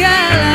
girl